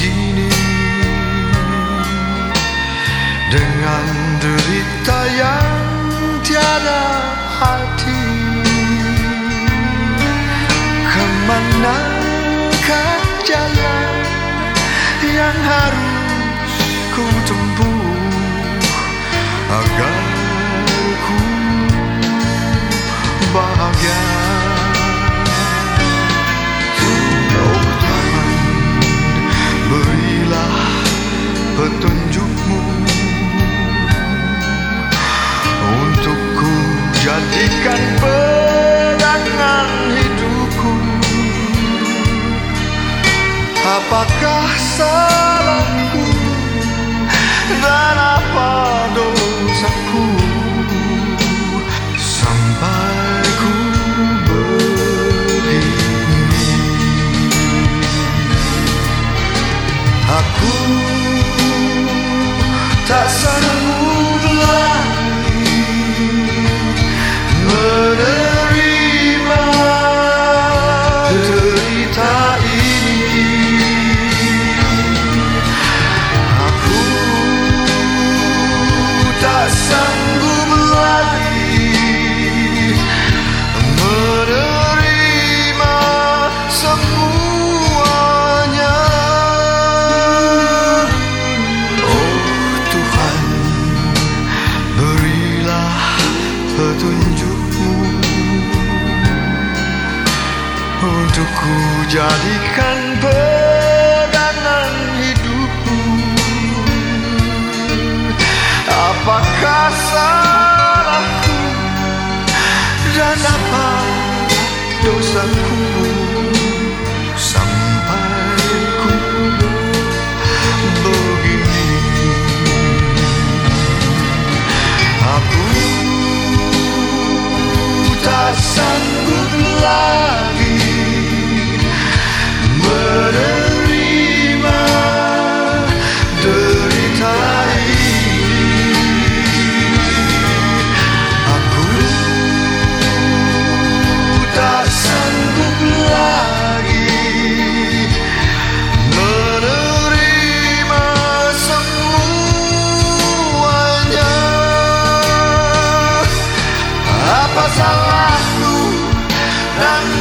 segini Dengan derita yang tiada hati Ke manakah jalan yang harus Apakah salahku? Dan apa dosaku semuanya. Oh Tuhan, berilah petunjukmu untuk ku jadikan pegangan hidupku. Apakah salahku dan apa dosaku sun. apa salahku? Dan